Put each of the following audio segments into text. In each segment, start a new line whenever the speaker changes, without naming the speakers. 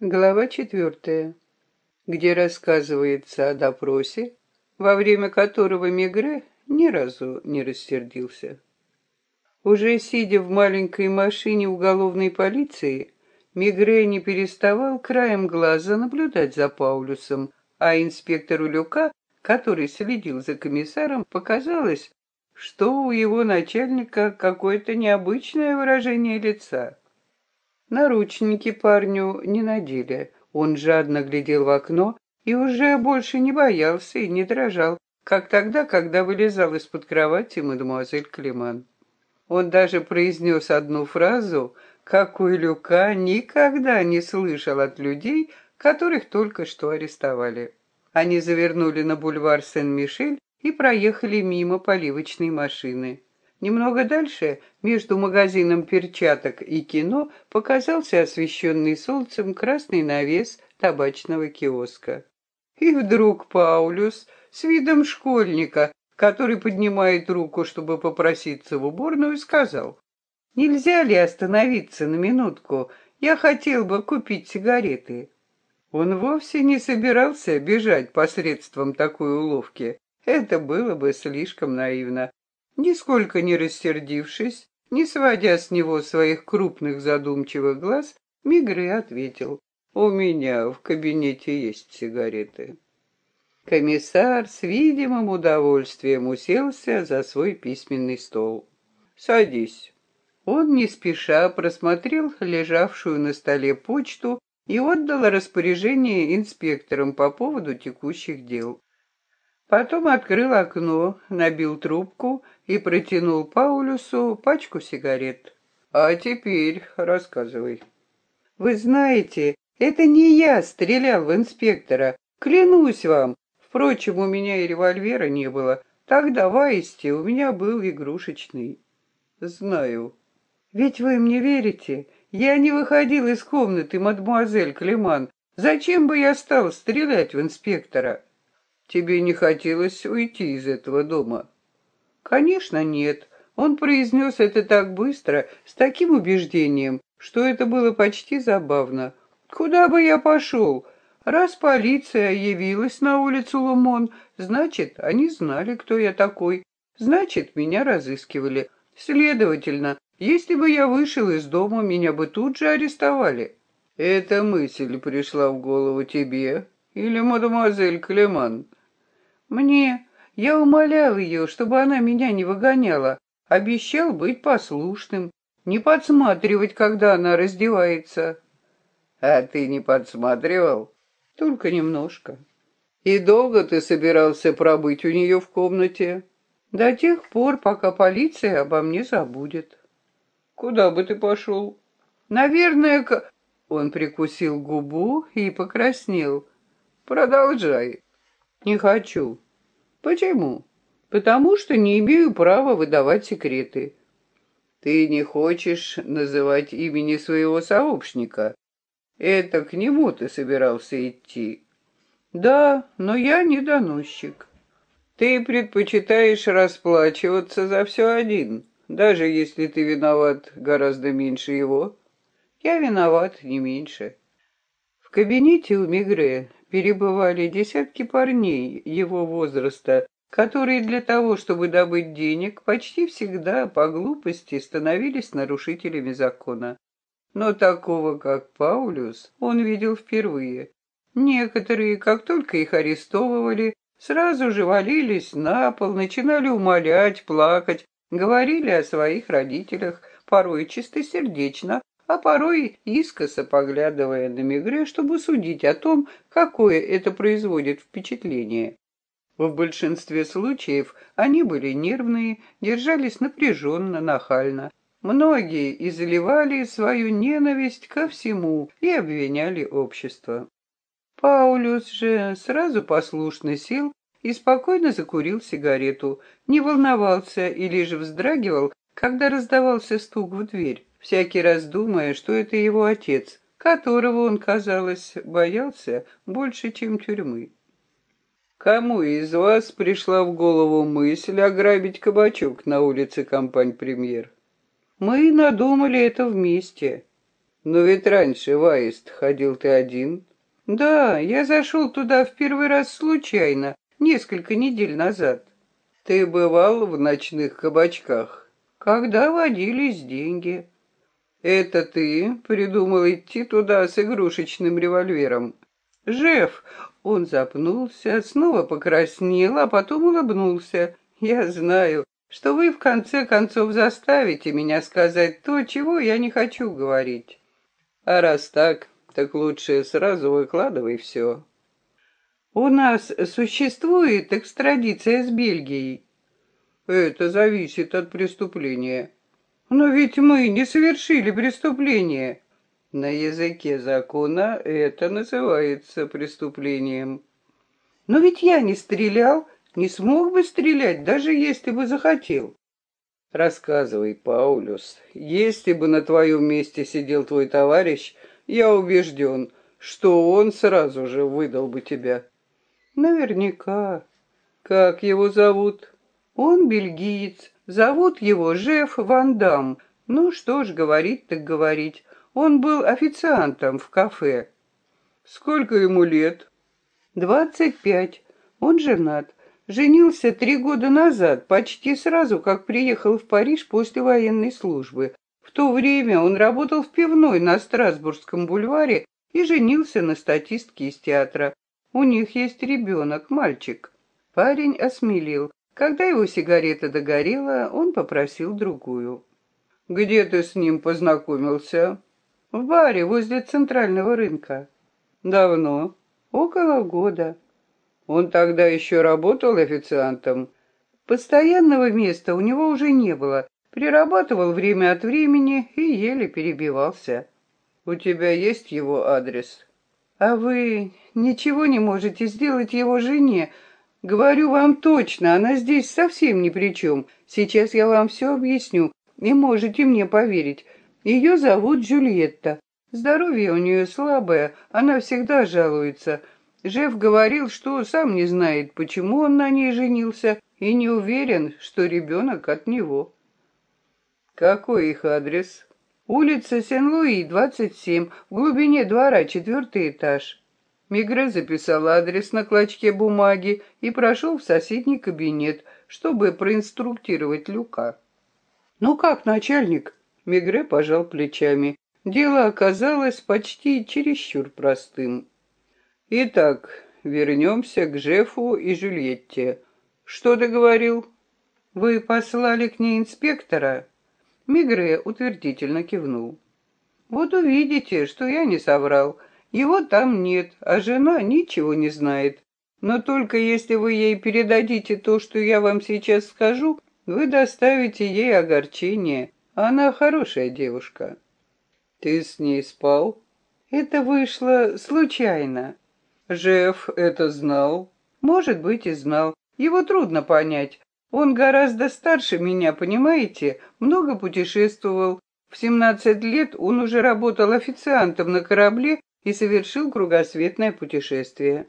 Глава четвертая, где рассказывается о допросе, во время которого Мегре ни разу не рассердился. Уже сидя в маленькой машине уголовной полиции, Мегре не переставал краем глаза наблюдать за Паулюсом, а инспектору Люка, который следил за комиссаром, показалось, что у его начальника какое-то необычное выражение лица. Наручники парню не надели. Он жадно глядел в окно и уже больше не боялся и не дрожал, как тогда, когда вылезал из-под кровати мадемуазель Климан. Он даже произнес одну фразу, какую Люка никогда не слышал от людей, которых только что арестовали. Они завернули на бульвар Сен-Мишель и проехали мимо поливочной машины. Немного дальше, между магазином перчаток и кино, показался освещенный солнцем красный навес табачного киоска. И вдруг Паулюс с видом школьника, который поднимает руку, чтобы попроситься в уборную, сказал, «Нельзя ли остановиться на минутку? Я хотел бы купить сигареты». Он вовсе не собирался бежать посредством такой уловки. Это было бы слишком наивно. Нисколько не рассердившись, не сводя с него своих крупных задумчивых глаз, Мигры ответил, «У меня в кабинете есть сигареты». Комиссар с видимым удовольствием уселся за свой письменный стол. «Садись». Он не спеша просмотрел лежавшую на столе почту и отдал распоряжение инспекторам по поводу текущих дел. Потом открыл окно, набил трубку и протянул Паулюсу пачку сигарет. «А теперь рассказывай». «Вы знаете, это не я стрелял в инспектора. Клянусь вам. Впрочем, у меня и револьвера не было. Тогда в Аисте у меня был игрушечный». «Знаю». «Ведь вы мне верите? Я не выходил из комнаты, мадемуазель Клеман. Зачем бы я стал стрелять в инспектора?» Тебе не хотелось уйти из этого дома? Конечно, нет. Он произнес это так быстро, с таким убеждением, что это было почти забавно. Куда бы я пошел? Раз полиция явилась на улицу Лумон, значит, они знали, кто я такой. Значит, меня разыскивали. Следовательно, если бы я вышел из дома, меня бы тут же арестовали. Эта мысль пришла в голову тебе или мадемуазель Клеман? Мне. Я умолял ее, чтобы она меня не выгоняла. Обещал быть послушным, не подсматривать, когда она раздевается. А ты не подсматривал? Только немножко. И долго ты собирался пробыть у нее в комнате? До тех пор, пока полиция обо мне забудет. Куда бы ты пошел? Наверное, к... Он прикусил губу и покраснел. Продолжай. Не хочу. Почему? Потому что не имею права выдавать секреты. Ты не хочешь называть имени своего сообщника. Это к нему ты собирался идти. Да, но я не доносчик. Ты предпочитаешь расплачиваться за все один, даже если ты виноват гораздо меньше его. Я виноват не меньше. В кабинете у Мигре перебывали десятки парней его возраста, которые для того, чтобы добыть денег, почти всегда по глупости становились нарушителями закона. Но такого, как Паулюс, он видел впервые. Некоторые, как только их арестовывали, сразу же валились на пол, начинали умолять, плакать, говорили о своих родителях, порой чистосердечно, а порой искоса поглядывая на Мегре, чтобы судить о том, какое это производит впечатление. В большинстве случаев они были нервные, держались напряженно, нахально. Многие изливали свою ненависть ко всему и обвиняли общество. Паулюс же сразу послушно сел и спокойно закурил сигарету, не волновался и лишь вздрагивал, когда раздавался стук в дверь всякий раз думая, что это его отец, которого он, казалось, боялся больше, чем тюрьмы. Кому из вас пришла в голову мысль ограбить кабачок на улице Компань-Премьер? Мы надумали это вместе. Но ведь раньше в Аист ходил ты один. Да, я зашел туда в первый раз случайно, несколько недель назад. Ты бывал в ночных кабачках? Когда водились деньги. Это ты придумал идти туда с игрушечным револьвером? Жеф, он запнулся, снова покраснел, а потом улыбнулся. Я знаю, что вы в конце концов заставите меня сказать то, чего я не хочу говорить. А раз так, так лучше сразу выкладывай все. У нас существует экстрадиция с Бельгией. Это зависит от преступления. Но ведь мы не совершили преступление. На языке закона это называется преступлением. Но ведь я не стрелял, не смог бы стрелять, даже если бы захотел. Рассказывай, Паулюс, если бы на твоем месте сидел твой товарищ, я убежден, что он сразу же выдал бы тебя. Наверняка. Как его зовут? Он бельгиец. Зовут его Жеф Ван Дам. Ну что ж, говорить так говорить. Он был официантом в кафе. Сколько ему лет? Двадцать пять. Он женат. Женился три года назад, почти сразу, как приехал в Париж после военной службы. В то время он работал в пивной на Страсбургском бульваре и женился на статистке из театра. У них есть ребенок, мальчик. Парень осмелил. Когда его сигарета догорела, он попросил другую. «Где ты с ним познакомился?» «В баре возле центрального рынка». «Давно?» «Около года». Он тогда еще работал официантом. Постоянного места у него уже не было. Прирабатывал время от времени и еле перебивался. У тебя есть его адрес? А вы ничего не можете сделать его жене. Говорю вам точно, она здесь совсем ни при чем. Сейчас я вам все объясню, и можете мне поверить. Ее зовут Джульетта. Здоровье у нее слабое, она всегда жалуется — Жеф говорил, что сам не знает, почему он на ней женился, и не уверен, что ребенок от него. Какой их адрес? Улица Сен-Луи, 27, в глубине двора, четвертый этаж. Мигре записал адрес на клочке бумаги и прошел в соседний кабинет, чтобы проинструктировать Люка. «Ну как, начальник?» Мигре пожал плечами. Дело оказалось почти чересчур простым. Итак, вернемся к Жефу и Жюльетте. Что ты говорил? Вы послали к ней инспектора? Мигре утвердительно кивнул. Вот увидите, что я не соврал. Его там нет, а жена ничего не знает. Но только если вы ей передадите то, что я вам сейчас скажу, вы доставите ей огорчение. Она хорошая девушка. Ты с ней спал? Это вышло случайно. Жеф это знал? Может быть, и знал. Его трудно понять. Он гораздо старше меня, понимаете? Много путешествовал. В 17 лет он уже работал официантом на корабле и совершил кругосветное путешествие.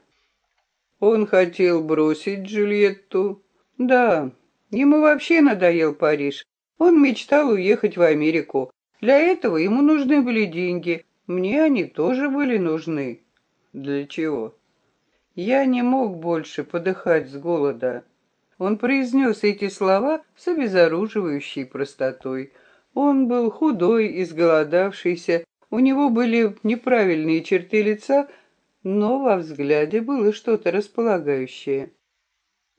Он хотел бросить Джульетту? Да, ему вообще надоел Париж. Он мечтал уехать в Америку. Для этого ему нужны были деньги. Мне они тоже были нужны. Для чего? Я не мог больше подыхать с голода. Он произнес эти слова с обезоруживающей простотой. Он был худой, изголодавшийся, у него были неправильные черты лица, но во взгляде было что-то располагающее.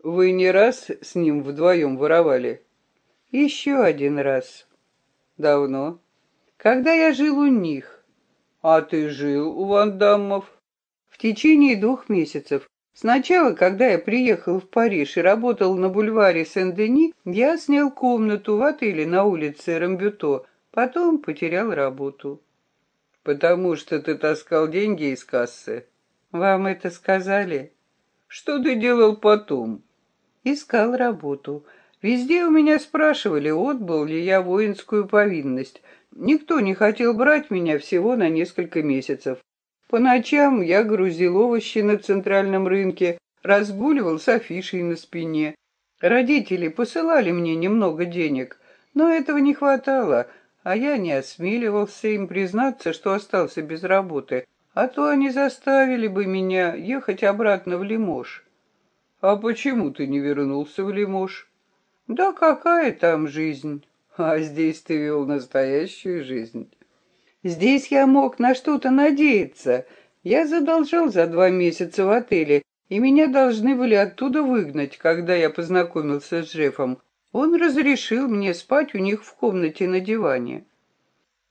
«Вы не раз с ним вдвоем воровали?» «Еще один раз». «Давно?» «Когда я жил у них». «А ты жил у Вандаммов?» В течение двух месяцев. Сначала, когда я приехал в Париж и работал на бульваре Сен-Дени, я снял комнату в отеле на улице Рамбюто, потом потерял работу. Потому что ты таскал деньги из кассы. Вам это сказали? Что ты делал потом? Искал работу. Везде у меня спрашивали, отбыл ли я воинскую повинность. Никто не хотел брать меня всего на несколько месяцев. По ночам я грузил овощи на центральном рынке, разгуливал с афишей на спине. Родители посылали мне немного денег, но этого не хватало. А я не осмеливался им признаться, что остался без работы, а то они заставили бы меня ехать обратно в Лимож. А почему ты не вернулся в Лимож? Да какая там жизнь? А здесь ты вел настоящую жизнь. Здесь я мог на что-то надеяться. Я задолжал за два месяца в отеле, и меня должны были оттуда выгнать, когда я познакомился с Джеффом. Он разрешил мне спать у них в комнате на диване.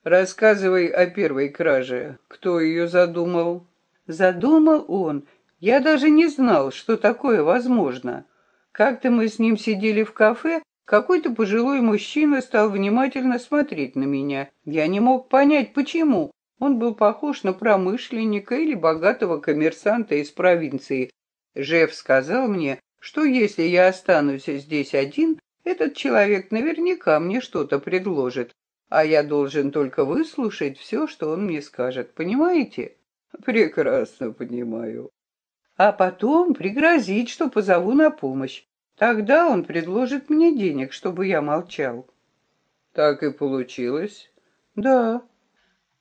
Рассказывай о первой краже. Кто ее задумал? Задумал он. Я даже не знал, что такое возможно. Как-то мы с ним сидели в кафе, какой-то пожилой мужчина стал внимательно смотреть на меня. Я не мог понять, почему. Он был похож на промышленника или богатого коммерсанта из провинции. Жеф сказал мне, что если я останусь здесь один, этот человек наверняка мне что-то предложит, а я должен только выслушать все, что он мне скажет. Понимаете? Прекрасно понимаю. А потом пригрозить, что позову на помощь. Тогда он предложит мне денег, чтобы я молчал. Так и получилось? Да.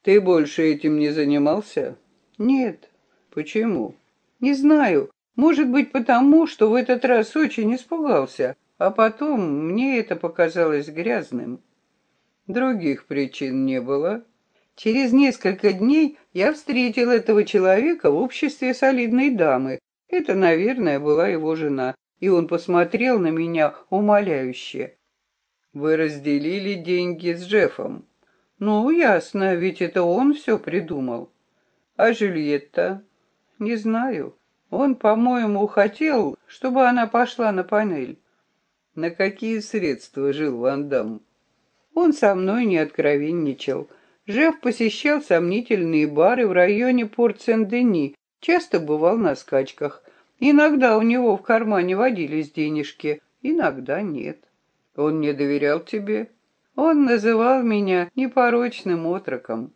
Ты больше этим не занимался? Нет. Почему? Не знаю. Может быть, потому, что в этот раз очень испугался. А потом мне это показалось грязным. Других причин не было. Через несколько дней я встретил этого человека в обществе солидной дамы. Это, наверное, была его жена, и он посмотрел на меня умоляюще. «Вы разделили деньги с Джеффом?» «Ну, ясно, ведь это он все придумал». «А Жюльетта?» «Не знаю. Он, по-моему, хотел, чтобы она пошла на панель». На какие средства жил Ван Дам? Он со мной не откровенничал. Жев посещал сомнительные бары в районе Порт-Сен-Дени, часто бывал на скачках. Иногда у него в кармане водились денежки, иногда нет. Он не доверял тебе? Он называл меня непорочным отроком.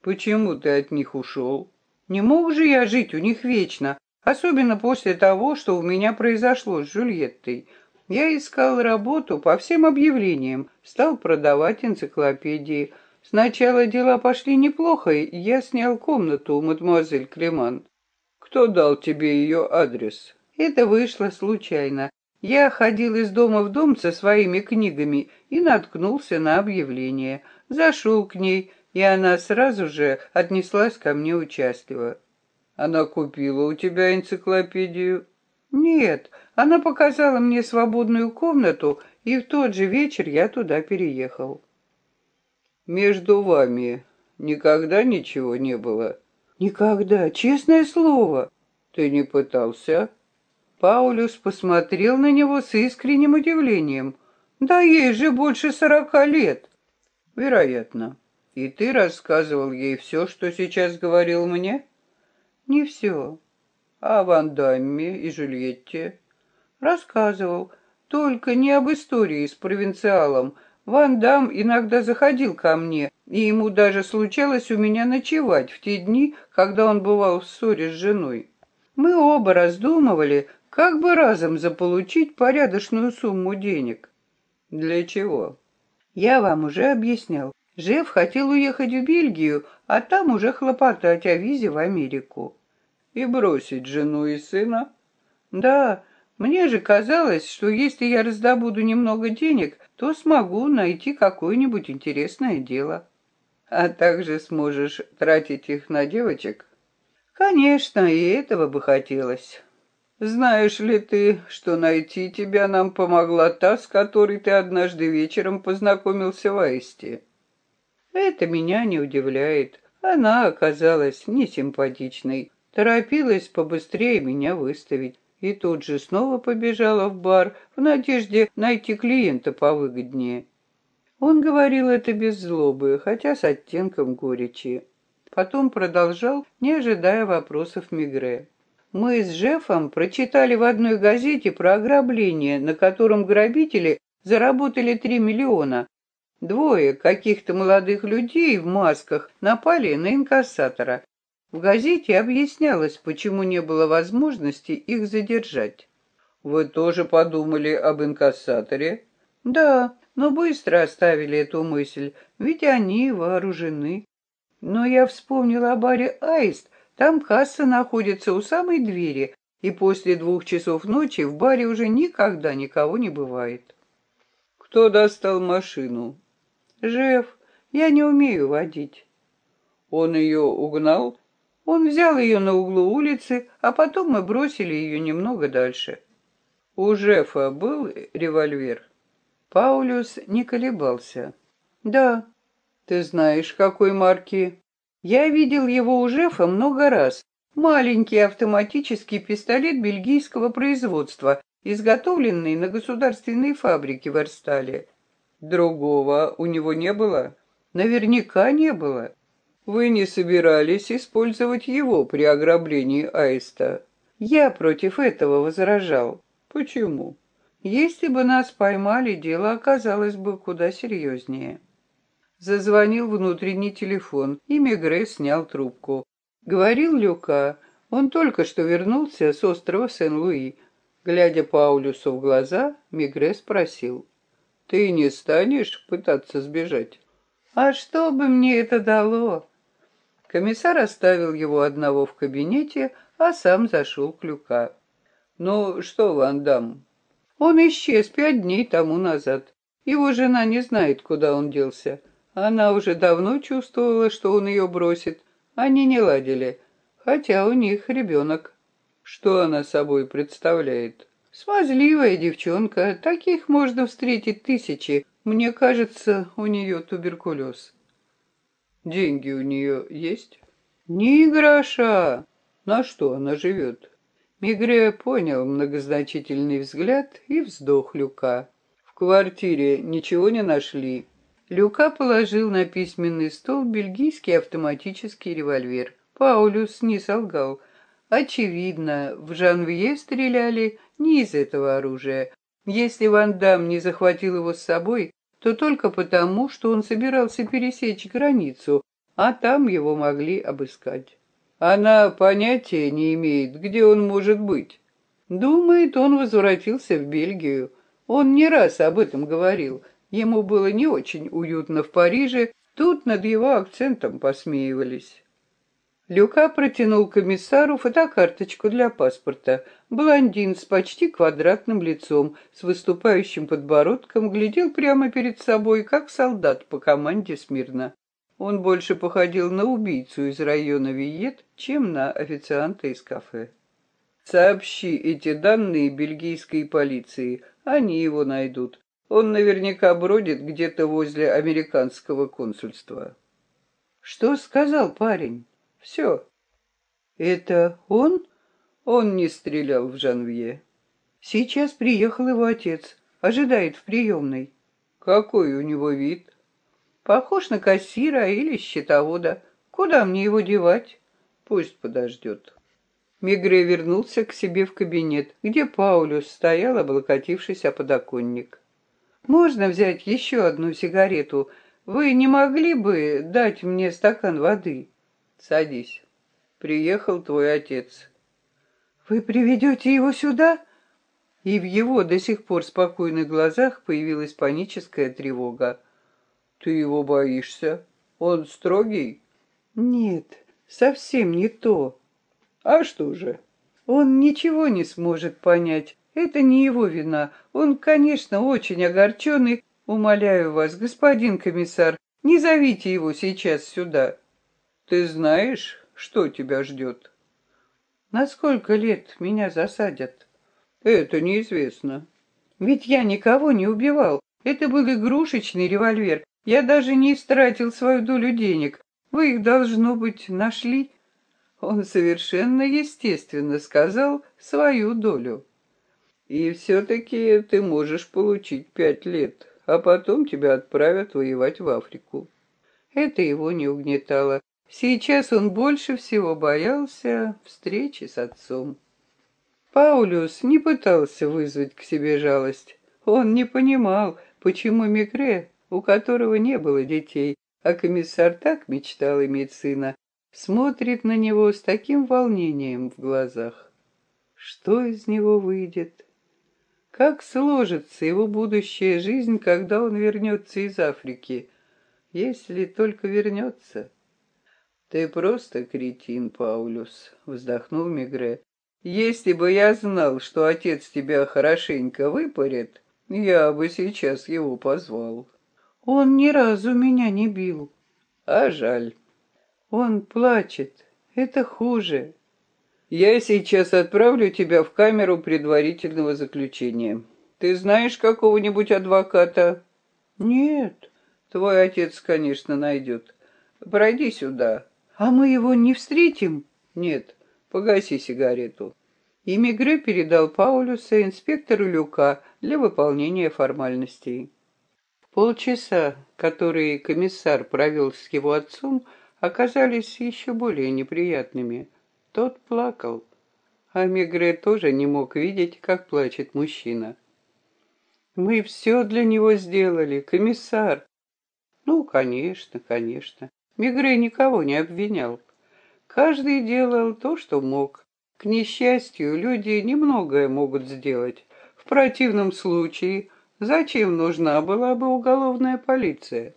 Почему ты от них ушел? Не мог же я жить у них вечно, особенно после того, что у меня произошло с Жюльеттой. Я искал работу по всем объявлениям, стал продавать энциклопедии. Сначала дела пошли неплохо, и я снял комнату у мадемуазель Клеман. Кто дал тебе ее адрес? Это вышло случайно. Я ходил из дома в дом со своими книгами и наткнулся на объявление. Зашел к ней, и она сразу же отнеслась ко мне участливо. Она купила у тебя энциклопедию? Нет, она показала мне свободную комнату, и в тот же вечер я туда переехал. Между вами никогда ничего не было? Никогда, честное слово. Ты не пытался? Паулюс посмотрел на него с искренним удивлением. Да ей же больше сорока лет. Вероятно. И ты рассказывал ей все, что сейчас говорил мне? Не все. А Ван Дамме и Жюльетте? Рассказывал, только не об истории с провинциалом. Ван Дам иногда заходил ко мне, и ему даже случалось у меня ночевать в те дни, когда он бывал в ссоре с женой. Мы оба раздумывали, как бы разом заполучить порядочную сумму денег. Для чего? Я вам уже объяснял. Жеф хотел уехать в Бельгию, а там уже хлопотать о визе в Америку. И бросить жену и сына? Да, мне же казалось, что если я раздобуду немного денег, то смогу найти какое-нибудь интересное дело. А также сможешь тратить их на девочек? Конечно, и этого бы хотелось. Знаешь ли ты, что найти тебя нам помогла та, с которой ты однажды вечером познакомился в Аисте? Это меня не удивляет. Она оказалась несимпатичной торопилась побыстрее меня выставить и тут же снова побежала в бар в надежде найти клиента повыгоднее. Он говорил это без злобы, хотя с оттенком горечи. Потом продолжал, не ожидая вопросов Мигре. Мы с Жефом прочитали в одной газете про ограбление, на котором грабители заработали три миллиона. Двое каких-то молодых людей в масках напали на инкассатора в газете объяснялось, почему не было возможности их задержать. Вы тоже подумали об инкассаторе? Да, но быстро оставили эту мысль, ведь они вооружены. Но я вспомнила о баре «Аист», там касса находится у самой двери, и после двух часов ночи в баре уже никогда никого не бывает. Кто достал машину? Жеф, я не умею водить. Он ее угнал? Он взял ее на углу улицы, а потом мы бросили ее немного дальше. У Жефа был револьвер? Паулюс не колебался. Да. Ты знаешь, какой марки? Я видел его у Жефа много раз. Маленький автоматический пистолет бельгийского производства, изготовленный на государственной фабрике в Эрстале. Другого у него не было? Наверняка не было. Вы не собирались использовать его при ограблении Аиста? Я против этого возражал. Почему? Если бы нас поймали, дело оказалось бы куда серьезнее. Зазвонил внутренний телефон, и Мегре снял трубку. Говорил Люка. Он только что вернулся с острова Сен-Луи. Глядя Паулюсу в глаза, Мегре спросил. «Ты не станешь пытаться сбежать?» «А что бы мне это дало?» Комиссар оставил его одного в кабинете, а сам зашел к Люка. «Ну что, Ван Дам?» «Он исчез пять дней тому назад. Его жена не знает, куда он делся. Она уже давно чувствовала, что он ее бросит. Они не ладили, хотя у них ребенок. Что она собой представляет? Смазливая девчонка, таких можно встретить тысячи. Мне кажется, у нее туберкулез. Деньги у нее есть? Ни гроша. На что она живет? Мигре понял многозначительный взгляд и вздох Люка. В квартире ничего не нашли. Люка положил на письменный стол бельгийский автоматический револьвер. Паулюс не солгал. Очевидно, в Жанвье стреляли не из этого оружия. Если Ван Дам не захватил его с собой, то только потому, что он собирался пересечь границу, а там его могли обыскать. Она понятия не имеет, где он может быть. Думает, он возвратился в Бельгию. Он не раз об этом говорил. Ему было не очень уютно в Париже, тут над его акцентом посмеивались. Люка протянул комиссару фотокарточку для паспорта. Блондин с почти квадратным лицом, с выступающим подбородком, глядел прямо перед собой, как солдат по команде смирно. Он больше походил на убийцу из района Виет, чем на официанта из кафе. «Сообщи эти данные бельгийской полиции, они его найдут. Он наверняка бродит где-то возле американского консульства». «Что сказал парень?» Все. Это он? Он не стрелял в Жанвье. Сейчас приехал его отец. Ожидает в приемной. Какой у него вид? Похож на кассира или счетовода. Куда мне его девать? Пусть подождет. Мигре вернулся к себе в кабинет, где Паулюс стоял, облокотившись о подоконник. «Можно взять еще одну сигарету? Вы не могли бы дать мне стакан воды?» Садись. Приехал твой отец. Вы приведете его сюда? И в его до сих пор спокойных глазах появилась паническая тревога. Ты его боишься? Он строгий? Нет, совсем не то. А что же? Он ничего не сможет понять. Это не его вина. Он, конечно, очень огорченный. Умоляю вас, господин комиссар, не зовите его сейчас сюда. Ты знаешь, что тебя ждет? На сколько лет меня засадят? Это неизвестно. Ведь я никого не убивал. Это был игрушечный револьвер. Я даже не истратил свою долю денег. Вы их, должно быть, нашли. Он совершенно естественно сказал свою долю. И все-таки ты можешь получить пять лет, а потом тебя отправят воевать в Африку. Это его не угнетало. Сейчас он больше всего боялся встречи с отцом. Паулюс не пытался вызвать к себе жалость. Он не понимал, почему Микре, у которого не было детей, а комиссар так мечтал иметь сына, смотрит на него с таким волнением в глазах. Что из него выйдет? Как сложится его будущая жизнь, когда он вернется из Африки? Если только вернется. Ты просто кретин, Паулюс, вздохнул Мигре. Если бы я знал, что отец тебя хорошенько выпарит, я бы сейчас его позвал. Он ни разу меня не бил. А жаль. Он плачет. Это хуже. Я сейчас отправлю тебя в камеру предварительного заключения. Ты знаешь какого-нибудь адвоката? Нет. Твой отец, конечно, найдет. Пройди сюда. А мы его не встретим? Нет. Погаси сигарету. И Мигре передал Паулюса инспектору Люка для выполнения формальностей. Полчаса, которые комиссар провел с его отцом, оказались еще более неприятными. Тот плакал, а Мегре тоже не мог видеть, как плачет мужчина. «Мы все для него сделали, комиссар!» «Ну, конечно, конечно. Мегре никого не обвинял. Каждый делал то, что мог. К несчастью, люди немногое могут сделать. В противном случае, зачем нужна была бы уголовная полиция?»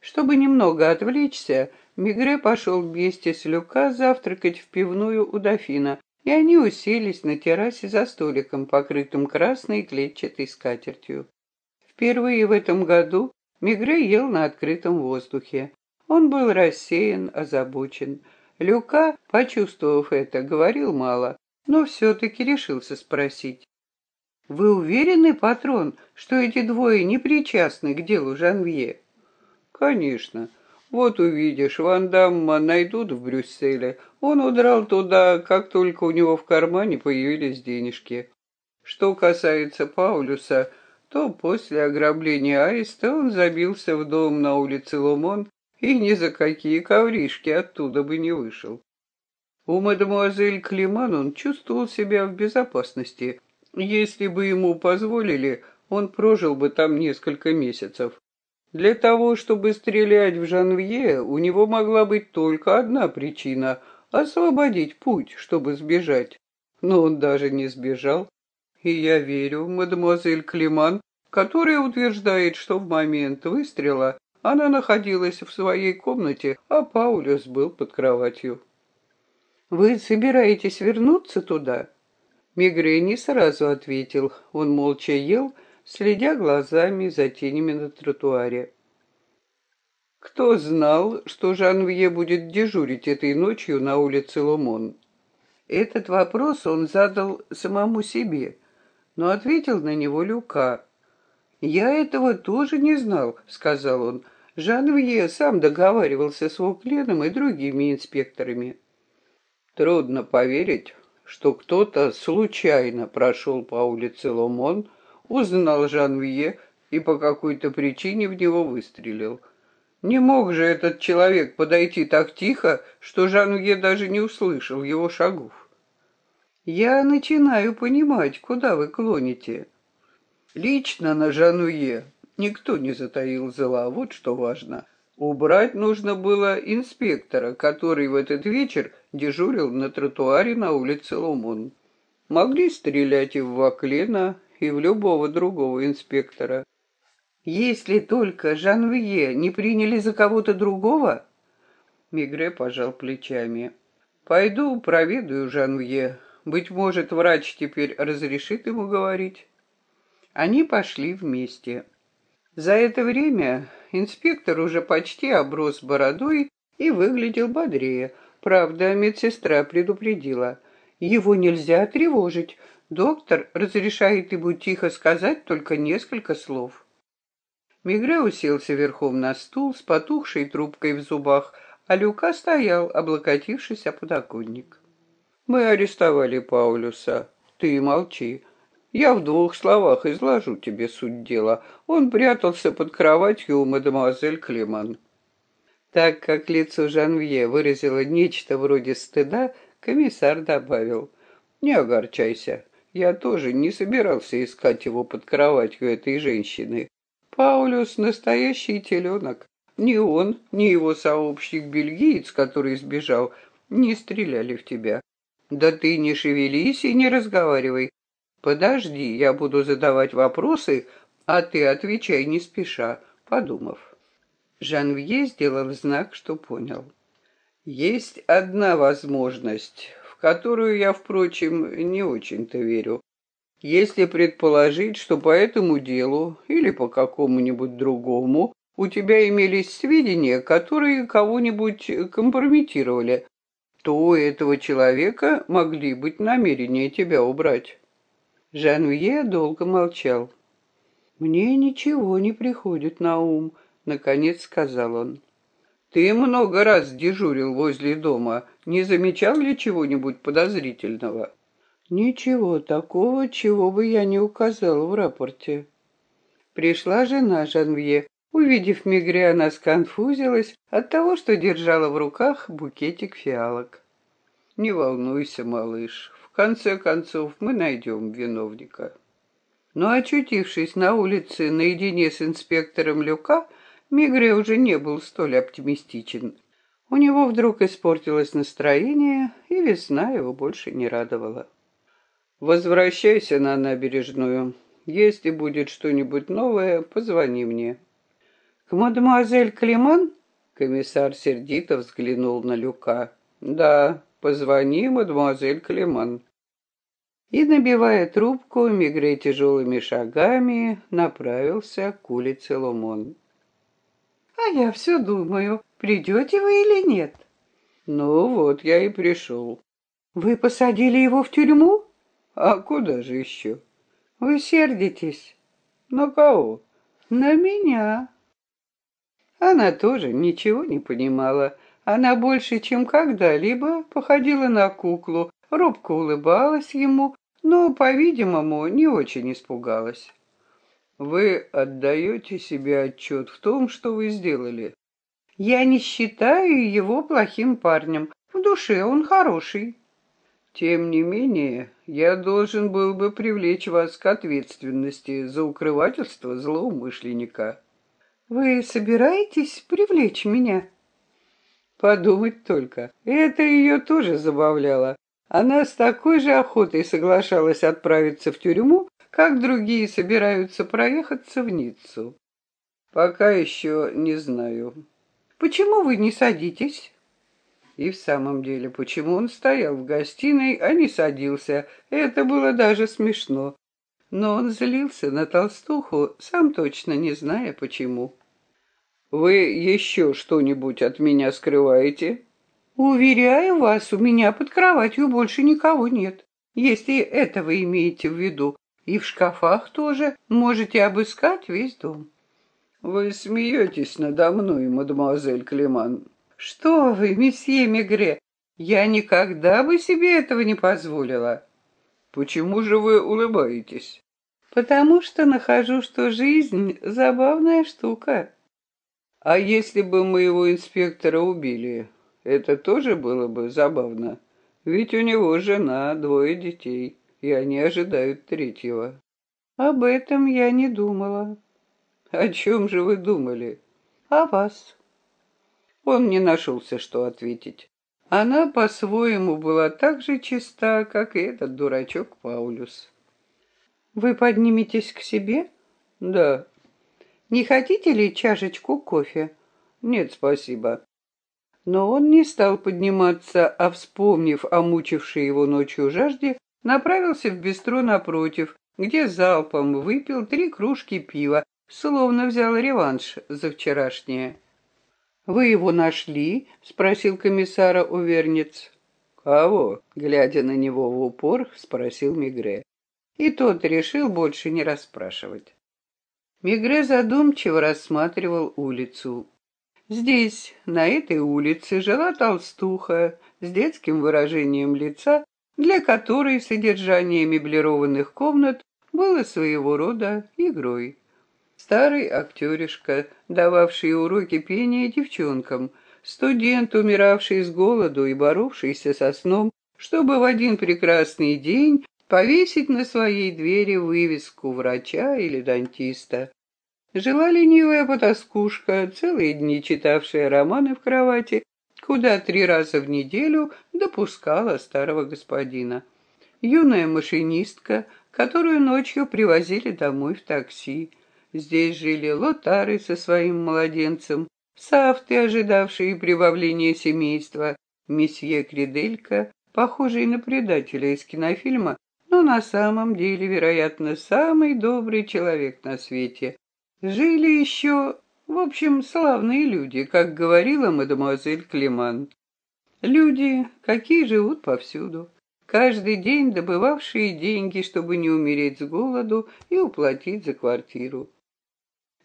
Чтобы немного отвлечься, Мигре пошел вместе с Люка завтракать в пивную у дофина, и они уселись на террасе за столиком, покрытым красной клетчатой скатертью. Впервые в этом году Мигре ел на открытом воздухе. Он был рассеян, озабочен. Люка, почувствовав это, говорил мало, но все-таки решился спросить. «Вы уверены, патрон, что эти двое не причастны к делу Жанвье?» «Конечно. Вот увидишь, Ван Дамма найдут в Брюсселе. Он удрал туда, как только у него в кармане появились денежки. Что касается Паулюса, то после ограбления Аиста он забился в дом на улице Лумон и ни за какие ковришки оттуда бы не вышел. У мадемуазель Климан он чувствовал себя в безопасности. Если бы ему позволили, он прожил бы там несколько месяцев. Для того, чтобы стрелять в Жанвье, у него могла быть только одна причина — освободить путь, чтобы сбежать. Но он даже не сбежал. И я верю в мадемуазель Климан, которая утверждает, что в момент выстрела она находилась в своей комнате, а Паулюс был под кроватью. «Вы собираетесь вернуться туда?» Мигре не сразу ответил. Он молча ел, следя глазами за тенями на тротуаре. Кто знал, что Жанвье будет дежурить этой ночью на улице Ломон? Этот вопрос он задал самому себе, но ответил на него Люка. «Я этого тоже не знал», — сказал он. Жанвье сам договаривался с Вукленом и другими инспекторами. Трудно поверить, что кто-то случайно прошел по улице Ломон, узнал Жанвье и по какой-то причине в него выстрелил. Не мог же этот человек подойти так тихо, что Жанвье даже не услышал его шагов. Я начинаю понимать, куда вы клоните. Лично на Жануе никто не затаил зла, вот что важно. Убрать нужно было инспектора, который в этот вечер дежурил на тротуаре на улице Лумон. Могли стрелять и в Ваклена, и в любого другого инспектора. Если только Жанвье не приняли за кого-то другого? Мигре пожал плечами. Пойду проведаю Жанвье. Быть может, врач теперь разрешит ему говорить. Они пошли вместе. За это время инспектор уже почти оброс бородой и выглядел бодрее. Правда, медсестра предупредила. Его нельзя тревожить. Доктор разрешает ему тихо сказать только несколько слов. Мигре уселся верхом на стул с потухшей трубкой в зубах, а Люка стоял, облокотившись о подоконник. «Мы арестовали Паулюса. Ты молчи. Я в двух словах изложу тебе суть дела. Он прятался под кроватью у мадемуазель Клеман». Так как лицо Жанвье выразило нечто вроде стыда, комиссар добавил, «Не огорчайся, я тоже не собирался искать его под кроватью этой женщины. Паулюс — настоящий теленок. Ни он, ни его сообщник-бельгиец, который сбежал, не стреляли в тебя. Да ты не шевелись и не разговаривай. Подожди, я буду задавать вопросы, а ты отвечай не спеша, подумав. Жанвье сделал знак, что понял. Есть одна возможность, в которую я, впрочем, не очень-то верю. Если предположить, что по этому делу или по какому-нибудь другому у тебя имелись сведения, которые кого-нибудь компрометировали, то у этого человека могли быть намерения тебя убрать. Жанвье долго молчал. «Мне ничего не приходит на ум», — наконец сказал он. «Ты много раз дежурил возле дома. Не замечал ли чего-нибудь подозрительного?» «Ничего такого, чего бы я не указал в рапорте». Пришла жена Жанвье. Увидев Мигре, она сконфузилась от того, что держала в руках букетик фиалок. «Не волнуйся, малыш, конце концов мы найдем виновника». Но очутившись на улице наедине с инспектором Люка, Мигре уже не был столь оптимистичен. У него вдруг испортилось настроение, и весна его больше не радовала. «Возвращайся на набережную. Если будет что-нибудь новое, позвони мне». «К мадемуазель Климан?» Комиссар сердито взглянул на Люка. «Да, позвони, мадемуазель Климан». И, набивая трубку, Мигре тяжелыми шагами направился к улице Ломон. «А я все думаю, придете вы или нет?» «Ну вот, я и пришел». «Вы посадили его в тюрьму?» «А куда же еще?» «Вы сердитесь?» «На кого?» «На меня». Она тоже ничего не понимала. Она больше, чем когда-либо, походила на куклу, робко улыбалась ему, но, по-видимому, не очень испугалась. «Вы отдаете себе отчет в том, что вы сделали?» «Я не считаю его плохим парнем. В душе он хороший». «Тем не менее, я должен был бы привлечь вас к ответственности за укрывательство злоумышленника». Вы собираетесь привлечь меня? Подумать только, это ее тоже забавляло. Она с такой же охотой соглашалась отправиться в тюрьму, как другие собираются проехаться в Ниццу. Пока еще не знаю. Почему вы не садитесь? И в самом деле, почему он стоял в гостиной, а не садился? Это было даже смешно. Но он злился на толстуху, сам точно не зная почему. «Вы еще что-нибудь от меня скрываете?» «Уверяю вас, у меня под кроватью больше никого нет, если это вы имеете в виду. И в шкафах тоже можете обыскать весь дом». «Вы смеетесь надо мной, мадемуазель Клеман». «Что вы, месье Мегре, я никогда бы себе этого не позволила». «Почему же вы улыбаетесь?» «Потому что нахожу, что жизнь — забавная штука». А если бы моего инспектора убили, это тоже было бы забавно. Ведь у него жена, двое детей, и они ожидают третьего. Об этом я не думала. О чем же вы думали? О вас. Он не нашелся, что ответить. Она по-своему была так же чиста, как и этот дурачок Паулюс. «Вы подниметесь к себе?» «Да». Не хотите ли чашечку кофе? Нет, спасибо. Но он не стал подниматься, а, вспомнив о мучившей его ночью жажде, направился в бистро напротив, где залпом выпил три кружки пива, словно взял реванш за вчерашнее. «Вы его нашли?» — спросил комиссара Увернец. «Кого?» — глядя на него в упор, спросил Мигре. И тот решил больше не расспрашивать. Мигре задумчиво рассматривал улицу. Здесь, на этой улице, жила толстуха с детским выражением лица, для которой содержание меблированных комнат было своего рода игрой. Старый актеришка, дававший уроки пения девчонкам, студент, умиравший с голоду и боровшийся со сном, чтобы в один прекрасный день повесить на своей двери вывеску врача или дантиста. Жила ленивая потаскушка, целые дни читавшая романы в кровати, куда три раза в неделю допускала старого господина. Юная машинистка, которую ночью привозили домой в такси. Здесь жили лотары со своим младенцем, сафты, ожидавшие прибавления семейства, месье Криделька, похожий на предателя из кинофильма, но на самом деле, вероятно, самый добрый человек на свете. Жили еще, в общем, славные люди, как говорила мадемуазель Клеман. Люди, какие живут повсюду, каждый день добывавшие деньги, чтобы не умереть с голоду и уплатить за квартиру.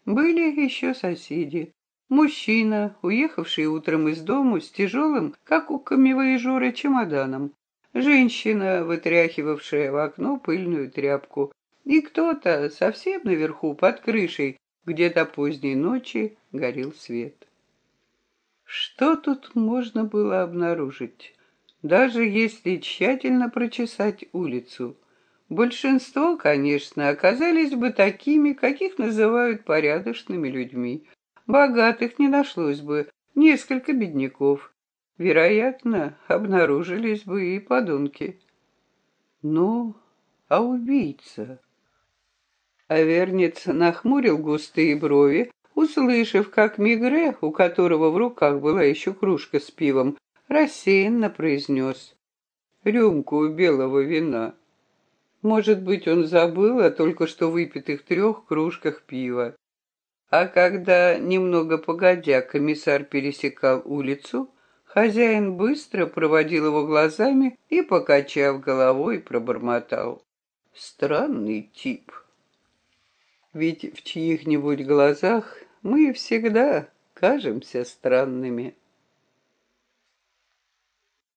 Были еще соседи. Мужчина, уехавший утром из дому с тяжелым, как у камевоежора, чемоданом. Женщина, вытряхивавшая в окно пыльную тряпку. И кто-то совсем наверху, под крышей, где-то поздней ночи горел свет. Что тут можно было обнаружить? Даже если тщательно прочесать улицу. Большинство, конечно, оказались бы такими, каких называют порядочными людьми. Богатых не нашлось бы, несколько бедняков. Вероятно, обнаружились бы и подонки. Ну, а убийца? Авернец нахмурил густые брови, услышав, как Мигре, у которого в руках была еще кружка с пивом, рассеянно произнес «Рюмку белого вина». Может быть, он забыл о только что выпитых трех кружках пива. А когда, немного погодя, комиссар пересекал улицу, хозяин быстро проводил его глазами и, покачав головой, пробормотал. Странный тип. Ведь в чьих-нибудь глазах мы всегда кажемся странными.